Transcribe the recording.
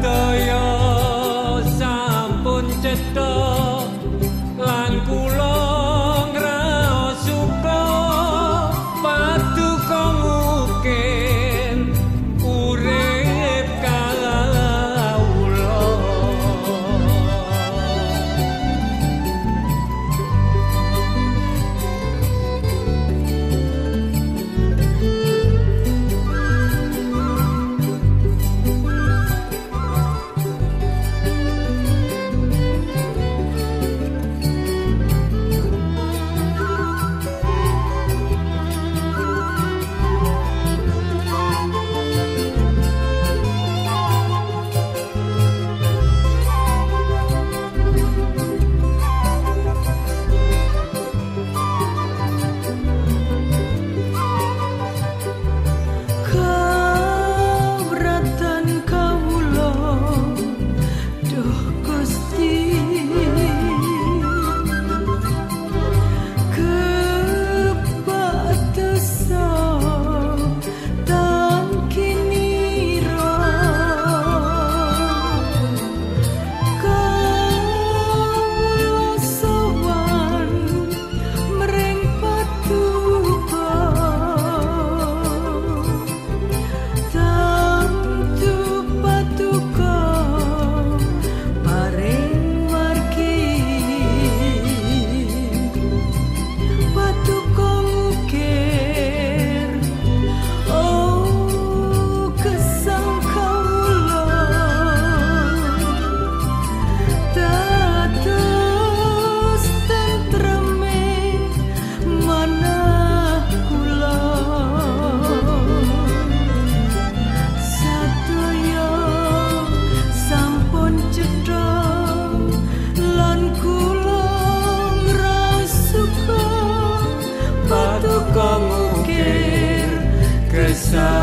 的忧。sun.